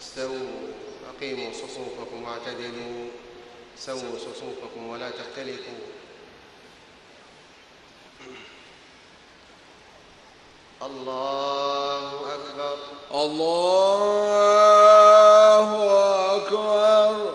استووا أقيموا صفوفكم واعتدلوا سووا صفوفكم ولا تختلفوا. الله أكبر. الله أكبر.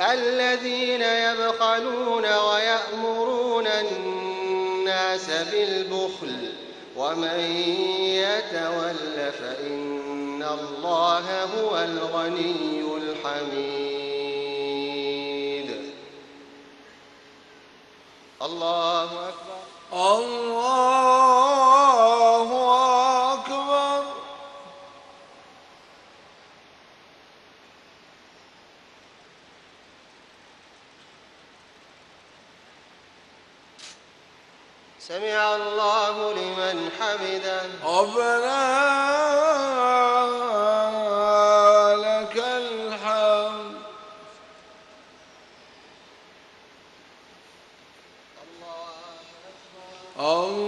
الذين يبخلون ويأمرون الناس بالبخل ومن يتول فإن الله هو الغني الحميد. الله أكبر. الله سمع الله لمن حمدا ربنا لك الحمد. الله أكبر. الله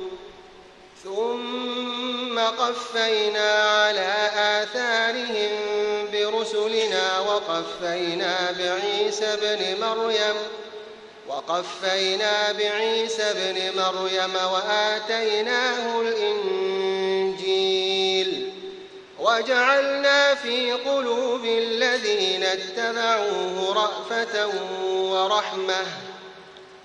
ثم قفينا على آثارهم برسلنا وقفينا بعيسى ابن مريم وقفينا بعيسى ابن مريم وآتيناه الإنجيل. وجعلنا في قلوب الذين اتبعوه رأفة ورحمة.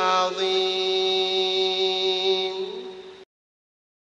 والله ذو الفضل العظيم